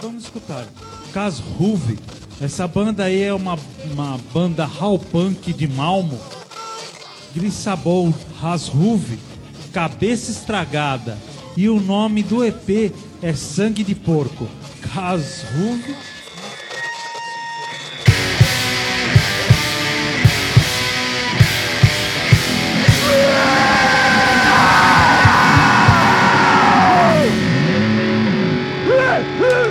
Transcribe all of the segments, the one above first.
vamos escutar. Cas Ruve. Essa banda aí é uma, uma banda hall punk de Malmo. Grissabou Rasruve, Cabeça Estragada. E o nome do EP é Sangue de Porco.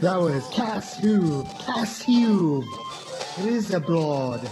That was Kasshuve. It is abroad.